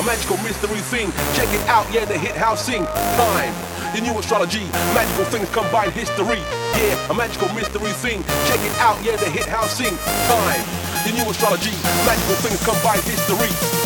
a magical mystery thing. Check it out, yeah, the hit house sing. Time. The new astrology, magical things combine history. Yeah, a magical mystery thing. Check it out, yeah, the hit house sing. Time. The new astrology, magical things combine history.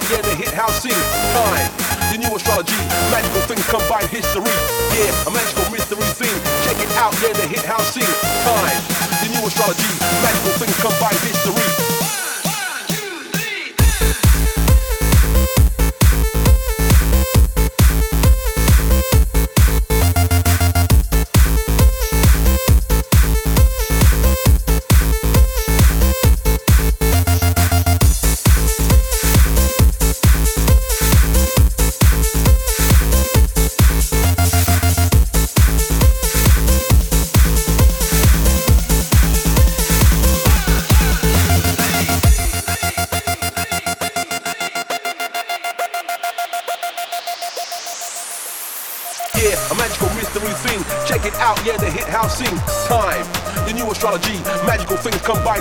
out there to hit house scene. Time, the new astrology, magical things combined history. Yeah, a magical mystery scene. Check it out there to hit house scene. Time, the new astrology, magical things combined history.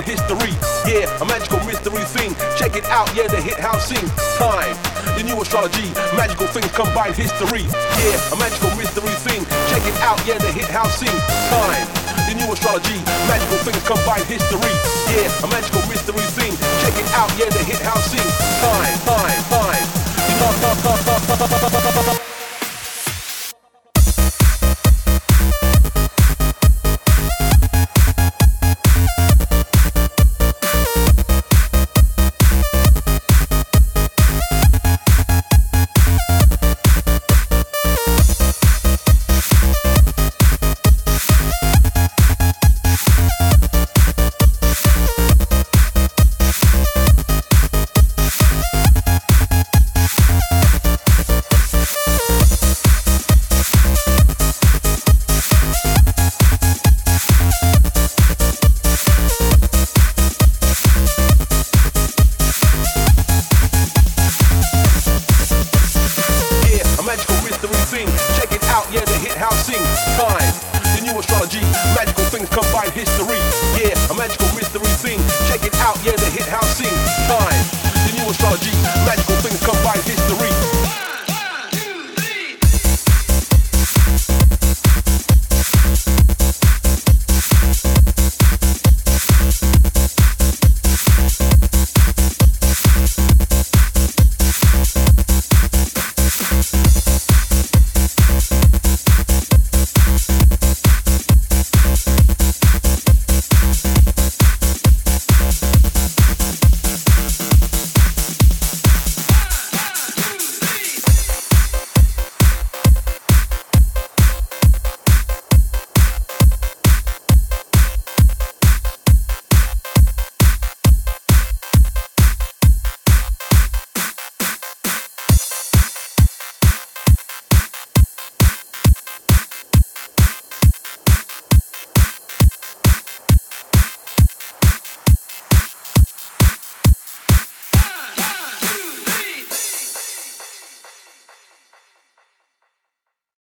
History. Yeah, a magical mystery thing. Check it out, yeah, the hit house scene. Time. The new astrology, magical things combine history. Yeah, a magical mystery thing. Check it out, yeah, the hit house thing. Time the new astrology, magical things combine history, yeah. A magical mystery thing, check it out, yeah. The hit house scene. Time, time, time.